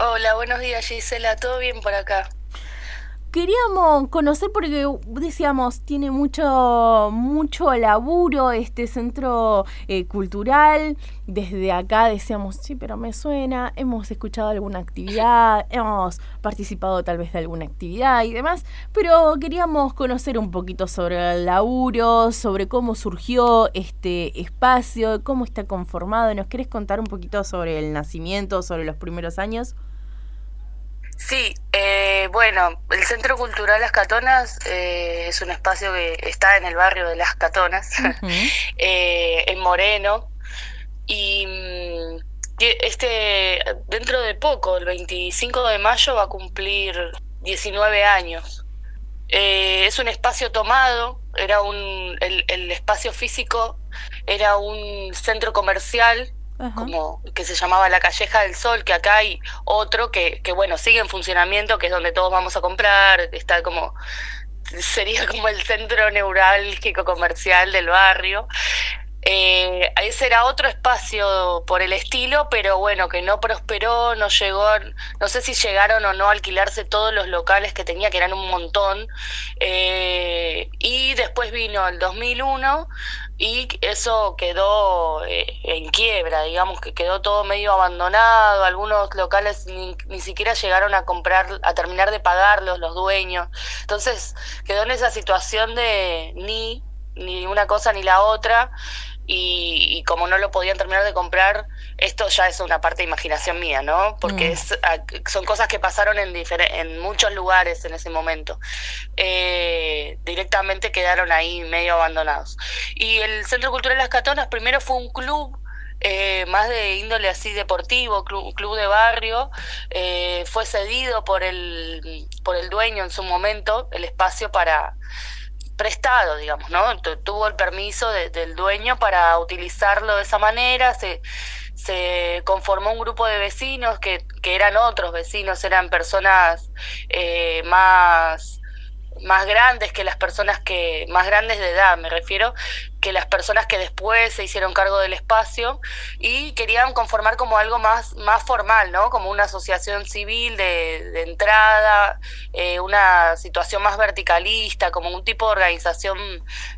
Hola, buenos días Gisela, ¿todo bien por acá? Queríamos conocer porque decíamos, tiene mucho, mucho laburo este centro eh, cultural. Desde acá decíamos, sí, pero me suena, hemos escuchado alguna actividad, hemos participado tal vez de alguna actividad y demás, pero queríamos conocer un poquito sobre el laburo, sobre cómo surgió este espacio, cómo está conformado. ¿Nos querés contar un poquito sobre el nacimiento, sobre los primeros años? Sí, eh, bueno, el Centro Cultural Las Catonas eh, es un espacio que está en el barrio de Las Catonas, eh, en Moreno, y mm, este dentro de poco, el 25 de mayo, va a cumplir 19 años. es un espacio tomado, era un el, el espacio físico era un centro comercial como que se llamaba la Calleja del Sol, que acá hay otro que, que, bueno, sigue en funcionamiento, que es donde todos vamos a comprar, está como, sería como el centro neurálgico comercial del barrio. Eh, ese era otro espacio por el estilo, pero bueno, que no prosperó, no llegó, no sé si llegaron o no a alquilarse todos los locales que tenía, que eran un montón. Eh, y después vino el 2001 y eso quedó eh, en quiebra, digamos que quedó todo medio abandonado, algunos locales ni, ni, siquiera llegaron a comprar, a terminar de pagarlos los dueños, entonces quedó en esa situación de ni, ni una cosa ni la otra, y, como no lo podían terminar de comprar, esto ya es una parte de imaginación mía, ¿no? Porque mm. es, son cosas que pasaron en, en muchos lugares en ese momento. Eh, directamente quedaron ahí medio abandonados. Y el Centro Cultural Las Catonas primero fue un club eh, más de índole así deportivo, club, club de barrio, eh, fue cedido por el, por el dueño en su momento el espacio para prestado, digamos, ¿no? Tuvo el permiso del dueño para utilizarlo de esa manera, se, se conformó un grupo de vecinos que, que eran otros vecinos, eran personas eh, más más grandes que las personas que más grandes de edad me refiero que las personas que después se hicieron cargo del espacio y querían conformar como algo más, más formal, ¿no? Como una asociación civil de, de entrada, eh, una situación más verticalista, como un tipo de organización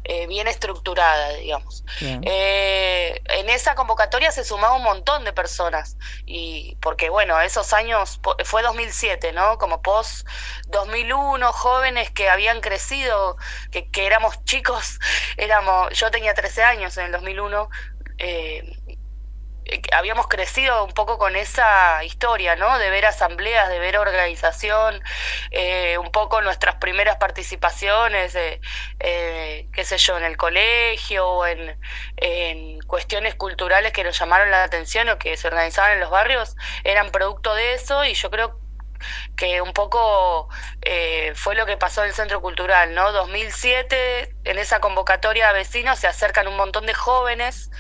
eh, bien estructurada, digamos. Eh, en esa convocatoria se sumaba un montón de personas y porque, bueno, esos años, fue 2007, ¿no? Como post 2001, jóvenes que habían crecido, que, que éramos chicos, éramos, yo tenía 13 años en el 2001, eh, eh, habíamos crecido un poco con esa historia, ¿no? De ver asambleas, de ver organización, eh, un poco nuestras primeras participaciones, qué sé yo, en el colegio o en, en, cuestiones culturales que nos llamaron la atención o que se organizaban en los barrios, eran producto de eso y yo creo que un poco eh, fue lo que pasó en el Centro Cultural, ¿no? 2007, en esa convocatoria de vecinos se acercan un montón de jóvenes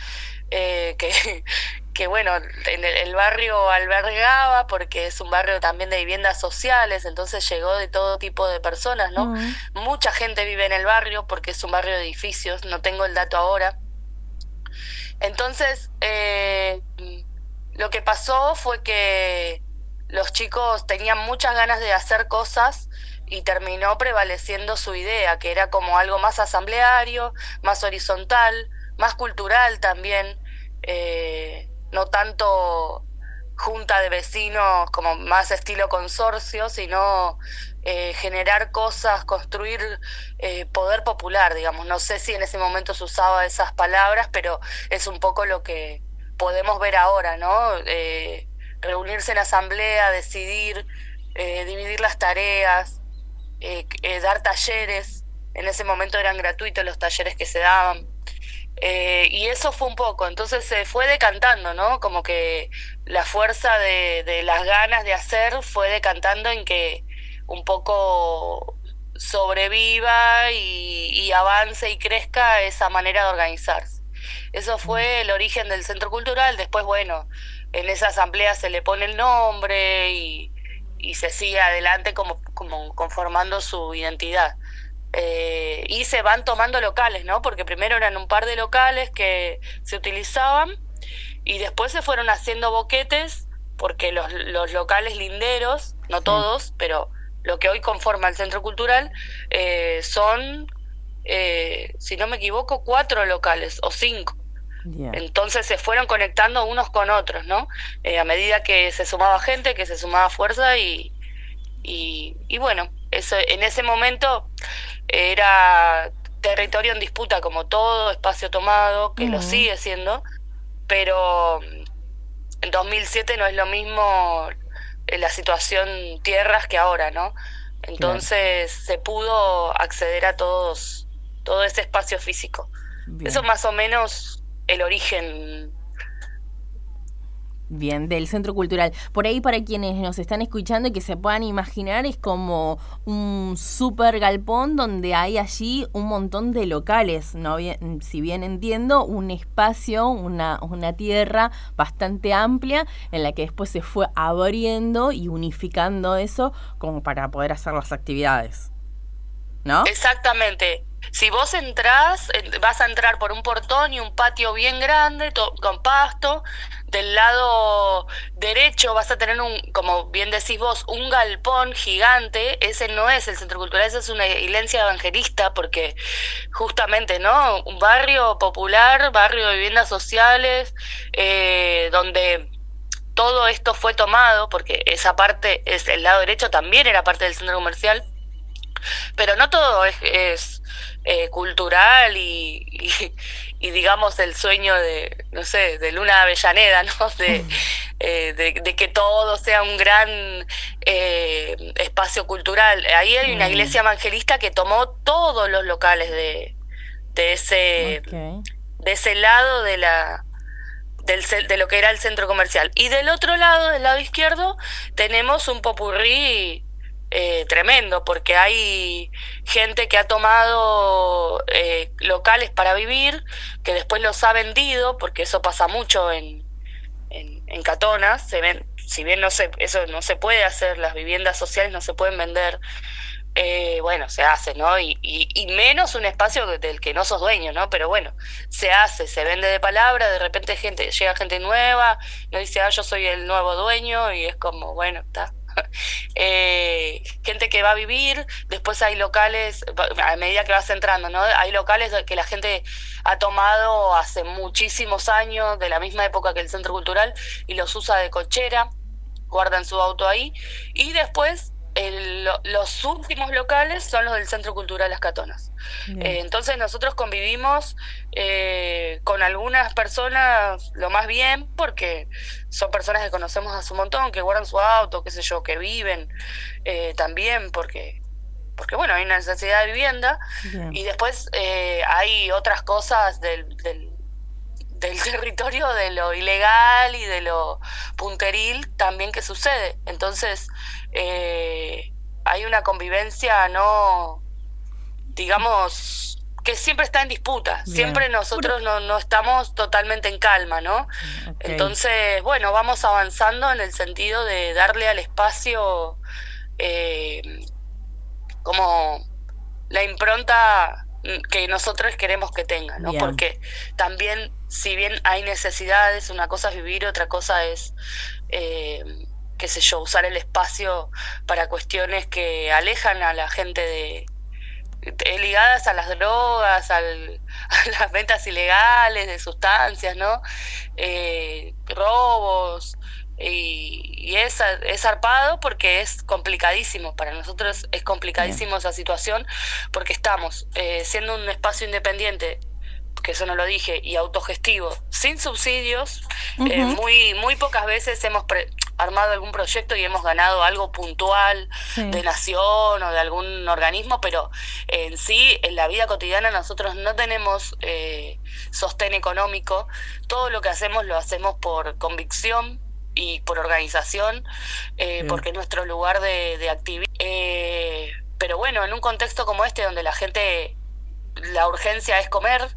eh, que, que, bueno, en el, barrio albergaba, porque es un barrio también de viviendas sociales, entonces llegó de todo tipo de personas, ¿no? Mucha gente vive en el barrio porque es un barrio de edificios, no tengo el dato ahora. Entonces, eh, lo que pasó fue que los chicos tenían muchas ganas de hacer cosas y terminó prevaleciendo su idea, que era como algo más asambleario, más horizontal, más cultural también, eh, no tanto junta de vecinos como más estilo consorcio, sino eh, generar cosas, construir eh, poder popular, digamos. No sé si en ese momento se usaba esas palabras, pero es un poco lo que podemos ver ahora, ¿no? Reunirse en asamblea, decidir, eh, dividir las tareas, eh, eh, dar talleres. En ese momento eran gratuitos los talleres que se daban. y eso fue un poco, entonces se fue decantando, ¿no? Como que la fuerza de, las ganas de hacer fue decantando en que un poco sobreviva y, avance y crezca esa manera de organizarse. Eso fue el origen del centro cultural. Después, bueno, en esa asamblea se le pone el nombre y, se sigue adelante como, como conformando su identidad. Eh, y se van tomando locales, ¿no? Porque primero eran un par de locales que se utilizaban y después se fueron haciendo boquetes porque los, los locales linderos, no todos, pero lo que hoy conforma el centro cultural, eh, son, eh, si no me equivoco, cuatro locales o cinco. Entonces se fueron conectando unos con otros, ¿no? Eh, a medida que se sumaba gente, que se sumaba fuerza y, y, bueno, eso, en ese momento era territorio en disputa como todo, espacio tomado, que lo sigue siendo, pero en 2007 no es lo mismo la situación tierras que ahora, ¿no? Entonces se pudo acceder a todos, todo ese espacio físico. Eso más o menos el origen Bien, del Centro Cultural. Por ahí para quienes nos están escuchando y que se puedan imaginar, es como un super galpón donde hay allí un montón de locales, ¿no? Bien, si bien entiendo, un espacio, una, una tierra bastante amplia en la que después se fue abriendo y unificando eso como para poder hacer las actividades. ¿No? Exactamente. Si vos entrás, vas a entrar por un portón y un patio bien grande, con pasto. Del lado derecho vas a tener un, como bien decís vos, un galpón gigante. Ese no es el centro cultural, esa es una iglesia evangelista, porque justamente, ¿no? Un barrio popular, barrio de viviendas sociales, eh, donde todo esto fue tomado, porque esa parte, es el lado derecho también era parte del centro comercial, pero no todo es eh, cultural y, y, digamos el sueño de, no sé, de Luna Avellaneda, ¿no? Eh, de, de, que todo sea un gran eh, espacio cultural. Ahí hay una mm. iglesia evangelista que tomó todos los locales de, de ese, de ese lado de la del, de lo que era el centro comercial. Y del otro lado, del lado izquierdo, tenemos un popurrí eh, tremendo, porque hay gente que ha tomado eh, locales para vivir, que después los ha vendido, porque eso pasa mucho en, en, en Catonas, se ven, si bien no se, eso no se puede hacer, las viviendas sociales no se pueden vender, eh, bueno, se hace, ¿no? Y, y, menos un espacio del que no sos dueño, ¿no? Pero bueno, se hace, se vende de palabra, de repente gente llega gente nueva, no dice, ah, yo soy el nuevo dueño, y es como, bueno, está eh, gente que va a vivir, después hay locales, a medida que vas entrando, ¿no? Hay locales que la gente ha tomado hace muchísimos años, de la misma época que el centro cultural, y los usa de cochera, guardan su auto ahí, y después los últimos locales son los del Centro Cultural Las Catonas. Eh, entonces nosotros convivimos eh, con algunas personas lo más bien porque son personas que conocemos a su montón, que guardan su auto, qué sé yo, que viven eh, también porque porque bueno, hay una necesidad de vivienda. Y después hay otras cosas del, del, del territorio de lo ilegal y de lo punteril también que sucede. Entonces, eh, hay una convivencia no, digamos, que siempre está en disputa, siempre nosotros no, no, estamos totalmente en calma, ¿no? Entonces, bueno, vamos avanzando en el sentido de darle al espacio eh, como la impronta que nosotros queremos que tenga, ¿no? Porque también, si bien hay necesidades, una cosa es vivir, otra cosa es eh, qué sé yo, usar el espacio para cuestiones que alejan a la gente de, ligadas a las drogas, al, a las ventas ilegales de sustancias, ¿no? Eh, robos, y, es, es zarpado porque es complicadísimo, para nosotros es complicadísimo esa situación porque estamos eh, siendo un espacio independiente que eso no lo dije, y autogestivo, sin subsidios. Eh, muy, muy pocas veces hemos armado algún proyecto y hemos ganado algo puntual de nación o de algún organismo, pero en sí, en la vida cotidiana nosotros no tenemos eh, sostén económico. Todo lo que hacemos lo hacemos por convicción y por organización, eh, porque es nuestro lugar de, de actividad. Eh, pero bueno, en un contexto como este, donde la gente, la urgencia es comer,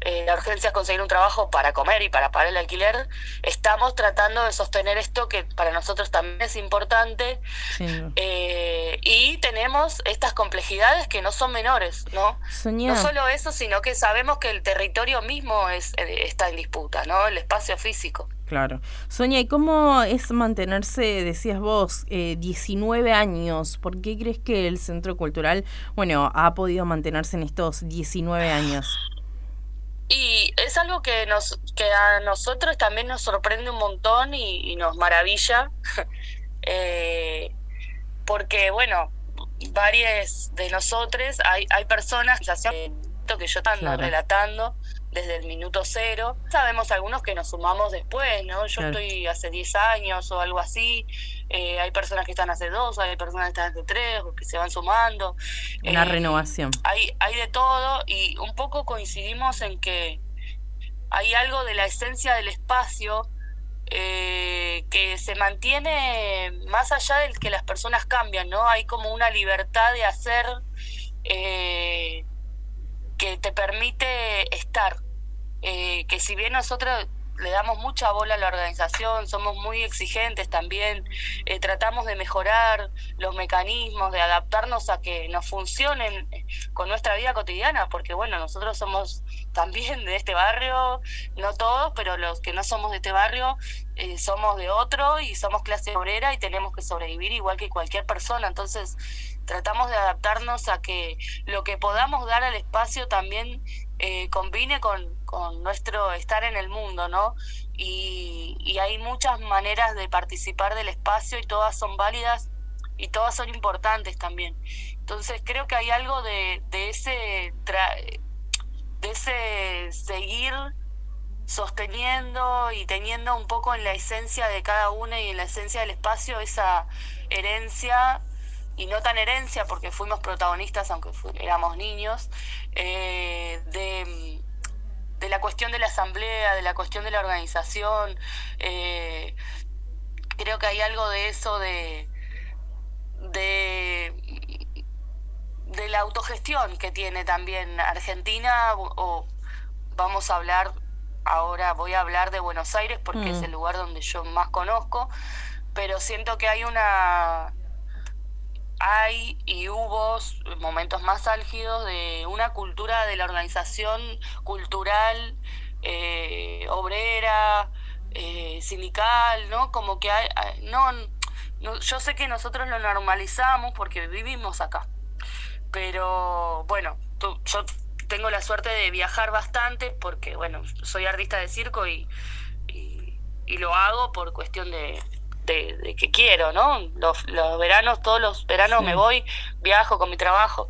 eh, la urgencia es conseguir un trabajo para comer y para pagar el alquiler, estamos tratando de sostener esto que para nosotros también es importante eh, y tenemos estas complejidades que no son menores, ¿no? No solo eso, sino que sabemos que el territorio mismo es, está en disputa, ¿no? El espacio físico. Claro. Sonia, ¿y cómo es mantenerse, decías vos, eh, 19 años? ¿Por qué crees que el Centro Cultural, bueno, ha podido mantenerse en estos 19 años? Y es algo que nos que a nosotros también nos sorprende un montón y, nos maravilla, eh, porque bueno, varias de nosotros, hay, hay personas que yo estando relatando, desde el minuto cero. Sabemos algunos que nos sumamos después, ¿no? Yo estoy hace 10 años o algo así. Eh, hay personas que están hace dos, hay personas que están hace tres, o que se van sumando. Una eh, renovación. Hay, hay de todo y un poco coincidimos en que hay algo de la esencia del espacio eh, que se mantiene más allá del que las personas cambian, ¿no? Hay como una libertad de hacer que te permite estar eh, que si bien nosotros le damos mucha bola a la organización, somos muy exigentes también, eh, tratamos de mejorar los mecanismos, de adaptarnos a que nos funcionen con nuestra vida cotidiana, porque bueno, nosotros somos también de este barrio, no todos, pero los que no somos de este barrio, eh, somos de otro y somos clase obrera y tenemos que sobrevivir igual que cualquier persona, entonces tratamos de adaptarnos a que lo que podamos dar al espacio también eh, combine con, con, nuestro estar en el mundo, ¿no? Y, hay muchas maneras de participar del espacio y todas son válidas y todas son importantes también. Entonces creo que hay algo de, de ese de ese seguir sosteniendo y teniendo un poco en la esencia de cada una y en la esencia del espacio esa herencia y no tan herencia porque fuimos protagonistas aunque éramos niños, eh, de, de, la cuestión de la asamblea, de la cuestión de la organización. Eh, creo que hay algo de eso de, de, de la autogestión que tiene también Argentina o, vamos a hablar ahora voy a hablar de Buenos Aires porque es mm. el lugar donde yo más conozco, pero siento que hay una hay y hubo momentos más álgidos de una cultura de la organización cultural, eh, obrera, eh, sindical, ¿no? Como que hay, no, yo sé que nosotros lo normalizamos porque vivimos acá, pero bueno, yo tengo la suerte de viajar bastante porque, bueno, soy artista de circo y, y lo hago por cuestión de, de, que quiero, ¿no? Los, veranos, todos los veranos me voy, viajo con mi trabajo.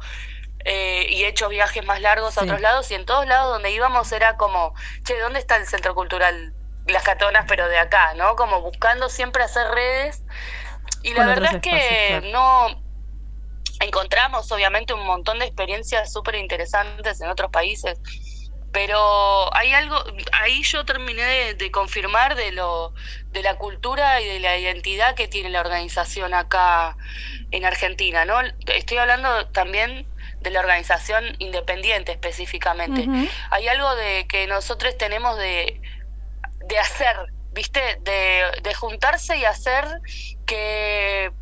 Eh, y he hecho viajes más largos a otros lados y en todos lados donde íbamos era como, che, ¿dónde está el centro cultural? Las Catonas, pero de acá, ¿no? Como buscando siempre hacer redes. Y la verdad es que no encontramos obviamente un montón de experiencias súper interesantes en otros países pero hay algo, ahí yo terminé de, confirmar de lo, de la cultura y de la identidad que tiene la organización acá en Argentina, ¿no? Estoy hablando también de la organización independiente específicamente. Hay algo de que nosotros tenemos de, de hacer, ¿viste? De, de juntarse y hacer que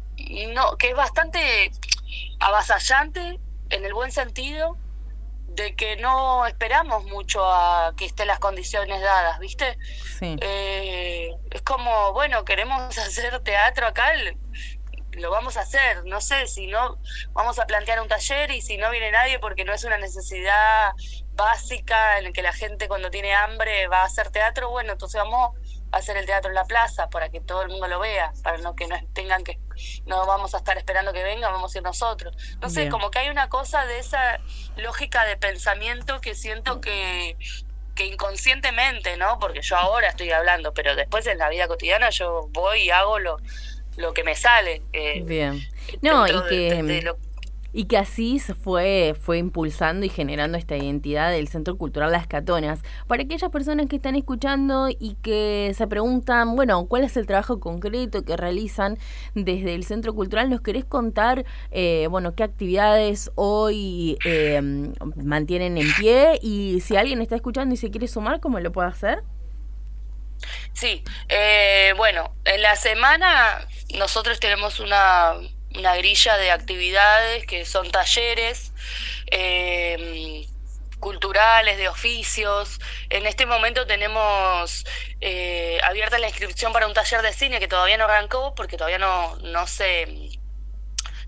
no, que es bastante avasallante en el buen sentido de que no esperamos mucho a que estén las condiciones dadas, ¿viste? Eh, es como, bueno, queremos hacer teatro acá, lo vamos a hacer, no sé, si no, vamos a plantear un taller y si no viene nadie porque no es una necesidad básica en la que la gente cuando tiene hambre va a hacer teatro, bueno, entonces vamos a hacer el teatro en la plaza para que todo el mundo lo vea, para no que no tengan que, no vamos a estar esperando que venga, vamos a ir nosotros. No sé, como que hay una cosa de esa lógica de pensamiento que siento que que inconscientemente, ¿no? Porque yo ahora estoy hablando, pero después en la vida cotidiana yo voy y hago lo, lo que me sale. Eh, Bien. No, y que y que así se fue, fue impulsando y generando esta identidad del Centro Cultural Las Catonas. Para aquellas personas que están escuchando y que se preguntan, bueno, ¿cuál es el trabajo concreto que realizan desde el Centro Cultural? ¿Nos querés contar, eh, bueno, qué actividades hoy eh, mantienen en pie? Y si alguien está escuchando y se quiere sumar, ¿cómo lo puede hacer? Sí, eh, bueno, en la semana nosotros tenemos una una grilla de actividades que son talleres, eh, culturales, de oficios. En este momento tenemos eh, abierta la inscripción para un taller de cine que todavía no arrancó porque todavía no, no se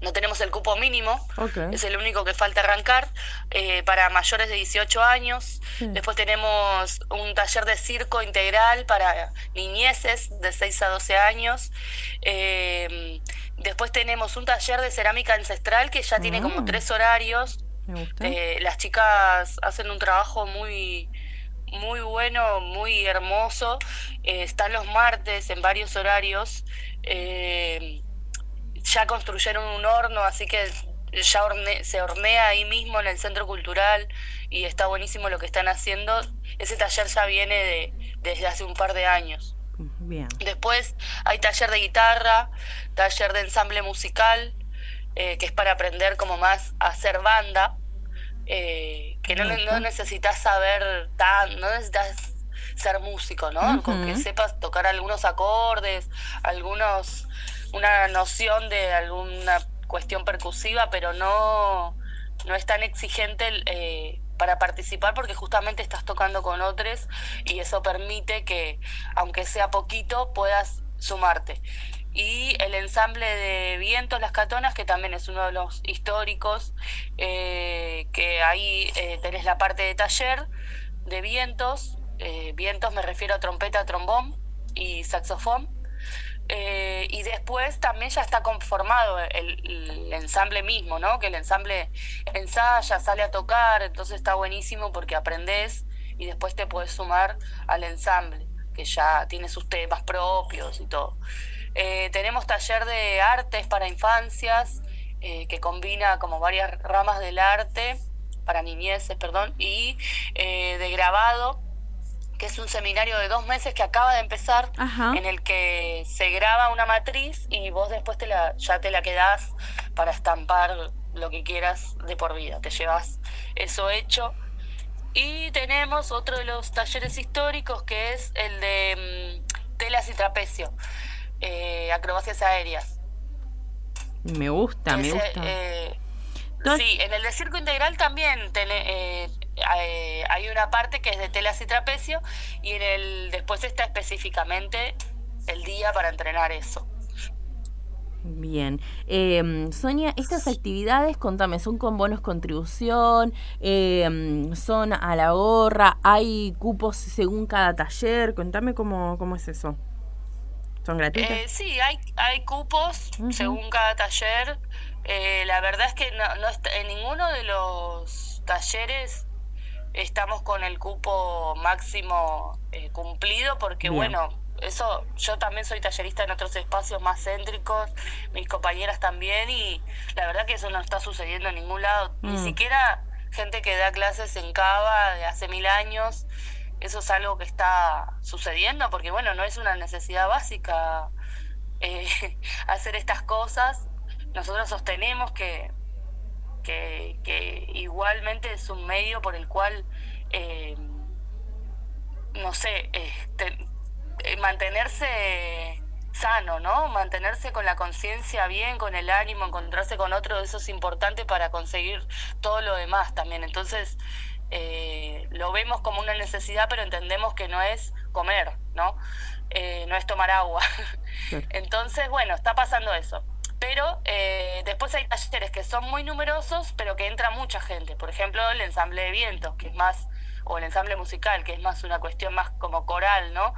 no tenemos el cupo mínimo, es el único que falta arrancar, eh, para mayores de 18 años. Después tenemos un taller de circo integral para niñeces de 6 a 12 años. Eh, después tenemos un taller de cerámica ancestral que ya tiene como ah. tres horarios. Eh, las chicas hacen un trabajo muy muy bueno, muy hermoso. están los martes en varios horarios. Eh, ya construyeron un horno, así que ya se hornea ahí mismo en el centro cultural y está buenísimo lo que están haciendo. Ese taller ya viene de, desde hace un par de años. Bien. Después hay taller de guitarra, taller de ensamble musical, eh, que es para aprender como más a hacer banda, eh, que no, no, necesitas saber tan, no necesitas ser músico, ¿no? Con que sepas tocar algunos acordes, algunos una noción de alguna cuestión percusiva, pero no, no es tan exigente eh, para participar porque justamente estás tocando con otros y eso permite que, aunque sea poquito, puedas sumarte. Y el ensamble de vientos Las Catonas, que también es uno de los históricos, eh, que ahí eh, tenés la parte de taller de vientos, vientos me refiero a trompeta, trombón y saxofón, eh, y después también ya está conformado el, ensamble mismo, ¿no? Que el ensamble ensaya, sale a tocar, entonces está buenísimo porque aprendes y después te puedes sumar al ensamble, que ya tiene sus temas propios y todo. Eh, tenemos taller de artes para infancias, eh, que combina como varias ramas del arte, para niñeces, perdón, y de grabado, que es un seminario de dos meses que acaba de empezar, en el que se graba una matriz y vos después te la, ya te la quedás para estampar lo que quieras de por vida. Te llevas eso hecho. Y tenemos otro de los talleres históricos que es el de mm, telas y trapecio, eh, acrobacias aéreas. Me gusta, me gusta. Eh, sí, en el de circo integral también eh, eh, hay una parte que es de telas y trapecio y en el después está específicamente el día para entrenar eso. Bien. Eh, Sonia, estas actividades, contame, ¿son con bonos contribución? Eh, ¿Son a la gorra? ¿Hay cupos según cada taller? Contame cómo, cómo es eso. ¿Son gratuitos? Eh, sí, hay, hay cupos según cada taller. la verdad es que no, no en ninguno de los talleres estamos con el cupo máximo eh, cumplido porque bueno, eso yo también soy tallerista en otros espacios más céntricos, mis compañeras también y la verdad que eso no está sucediendo en ningún lado, ni mm. siquiera gente que da clases en Cava de hace mil años, eso es algo que está sucediendo porque bueno, no es una necesidad básica eh, hacer estas cosas, nosotros sostenemos que que, igualmente es un medio por el cual, eh, no sé, este, eh, mantenerse sano, ¿no? Mantenerse con la conciencia bien, con el ánimo, encontrarse con otro, eso es importante para conseguir todo lo demás también. Entonces, eh, lo vemos como una necesidad, pero entendemos que no es comer, ¿no? no es tomar agua. Entonces, bueno, está pasando eso. Pero eh, después hay talleres que son muy numerosos, pero que entra mucha gente. Por ejemplo, el ensamble de vientos, que es más, o el ensamble musical, que es más una cuestión más como coral, ¿no?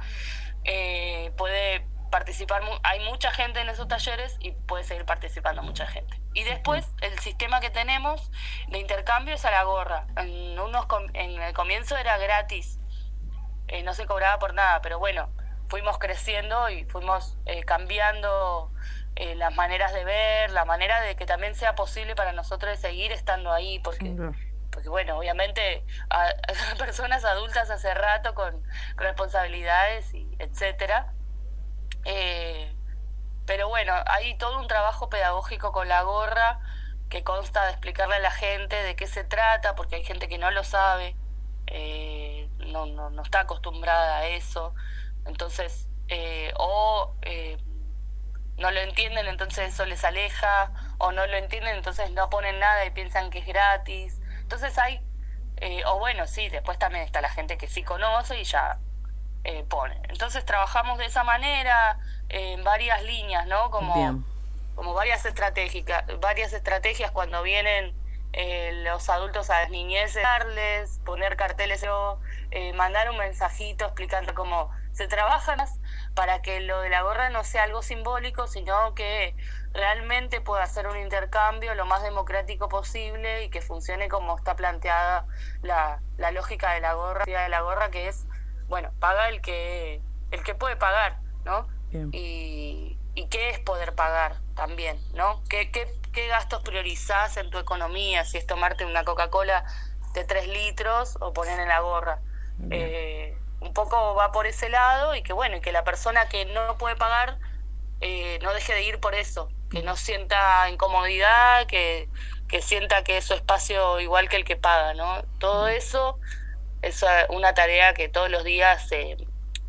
Eh, puede participar, hay mucha gente en esos talleres y puede seguir participando mucha gente. Y después el sistema que tenemos de intercambio es a la gorra. En, unos, en el comienzo era gratis, eh, no se cobraba por nada, pero bueno, fuimos creciendo y fuimos cambiando eh, las maneras de ver, la manera de que también sea posible para nosotros seguir estando ahí, porque, porque bueno, obviamente a, personas adultas hace rato con, responsabilidades y etcétera. Eh, pero bueno, hay todo un trabajo pedagógico con la gorra que consta de explicarle a la gente de qué se trata, porque hay gente que no lo sabe, eh, no, no, no, está acostumbrada a eso. Entonces, o no lo entienden, entonces eso les aleja, o no lo entienden, entonces no ponen nada y piensan que es gratis. Entonces hay Eh, o bueno, sí, después también está la gente que sí conoce y ya eh, pone. Entonces trabajamos de esa manera en varias líneas, ¿no? Como, como varias, estratégicas, varias estrategias cuando vienen eh, los adultos a las niñeces, darles, poner carteles, eh, mandar un mensajito explicando cómo se trabaja para que lo de la gorra no sea algo simbólico, sino que realmente pueda ser un intercambio lo más democrático posible y que funcione como está planteada la, la lógica de la gorra, de la gorra que es, bueno, paga el que el que puede pagar, ¿no? Y, y qué es poder pagar también, ¿no? ¿Qué, qué, qué gastos priorizás en tu economía? Si es tomarte una Coca-Cola de 3 litros o poner en la gorra. Eh, un poco va por ese lado y que bueno, y que la persona que no puede pagar eh, no deje de ir por eso, que no sienta incomodidad, que, que sienta que es su espacio igual que el que paga, ¿no? Todo eso es una tarea que todos los días se,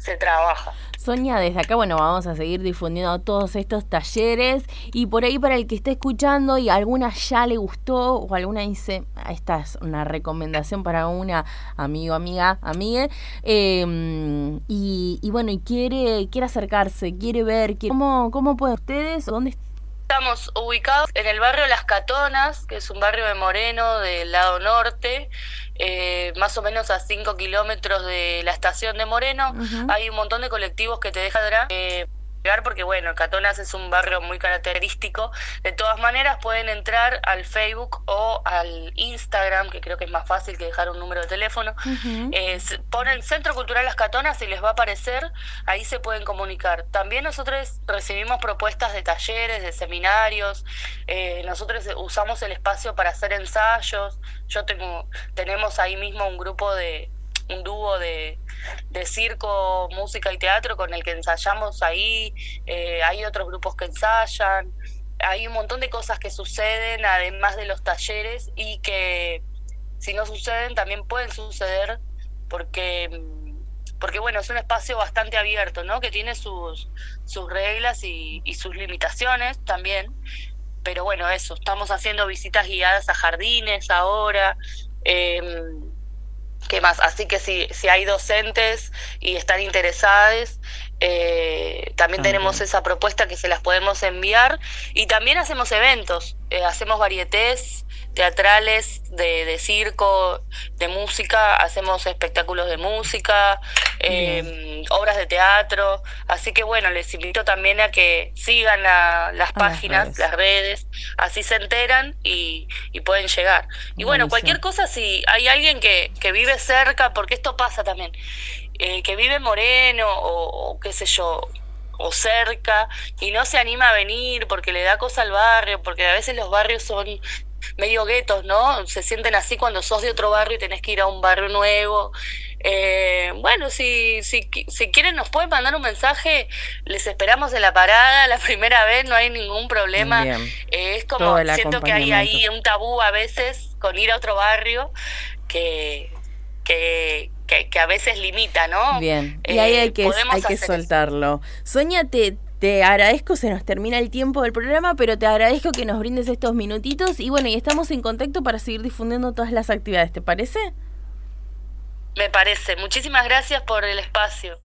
se trabaja. Sonia, desde acá, bueno, vamos a seguir difundiendo todos estos talleres y por ahí para el que esté escuchando y alguna ya le gustó o alguna dice, esta es una recomendación para una amigo, amiga, amigue, em, y, bueno, y quiere, quiere acercarse, quiere ver, ¿cómo, cómo pueden ustedes, dónde Estamos ubicados en el barrio Las Catonas, que es un barrio de Moreno del lado norte, eh, más o menos a 5 kilómetros de la estación de Moreno. Hay un montón de colectivos que te dejan eh, porque bueno, Catonas es un barrio muy característico. De todas maneras pueden entrar al Facebook o al Instagram, que creo que es más fácil que dejar un número de teléfono. Eh, ponen Centro Cultural Las Catonas y les va a aparecer, ahí se pueden comunicar. También nosotros recibimos propuestas de talleres, de seminarios, eh, nosotros usamos el espacio para hacer ensayos. Yo tengo, tenemos ahí mismo un grupo de, un dúo de, de circo, música y teatro con el que ensayamos ahí, eh, hay otros grupos que ensayan, hay un montón de cosas que suceden además de los talleres y que si no suceden también pueden suceder porque porque bueno, es un espacio bastante abierto, ¿no? Que tiene sus, sus reglas y, sus limitaciones también. Pero bueno, eso, estamos haciendo visitas guiadas a jardines ahora. Eh, ¿Qué más? Así que si, si hay docentes y están interesados, eh, también tenemos esa propuesta que se las podemos enviar y también hacemos eventos, eh, hacemos varietés teatrales, de, de, circo, de música, hacemos espectáculos de música, em, obras de teatro, así que bueno, les invito también a que sigan las páginas, las redes. así se enteran y, y pueden llegar. Y bueno, cualquier cosa, si hay alguien que, que vive cerca, porque esto pasa también, eh, que vive Moreno o, o qué sé yo, o cerca y no se anima a venir porque le da cosa al barrio, porque a veces los barrios son medio guetos, ¿no? Se sienten así cuando sos de otro barrio y tenés que ir a un barrio nuevo. Eh, bueno, si, si, si quieren nos pueden mandar un mensaje, les esperamos en la parada la primera vez, no hay ningún problema. Eh, es como, siento que hay ahí un tabú a veces con ir a otro barrio que, que, que, a veces limita, ¿no? Bien, y ahí hay eh, que, hay que soltarlo. Sonia, te, te agradezco, se nos termina el tiempo del programa, pero te agradezco que nos brindes estos minutitos y bueno, y estamos en contacto para seguir difundiendo todas las actividades, ¿te parece? Me parece. Muchísimas gracias por el espacio.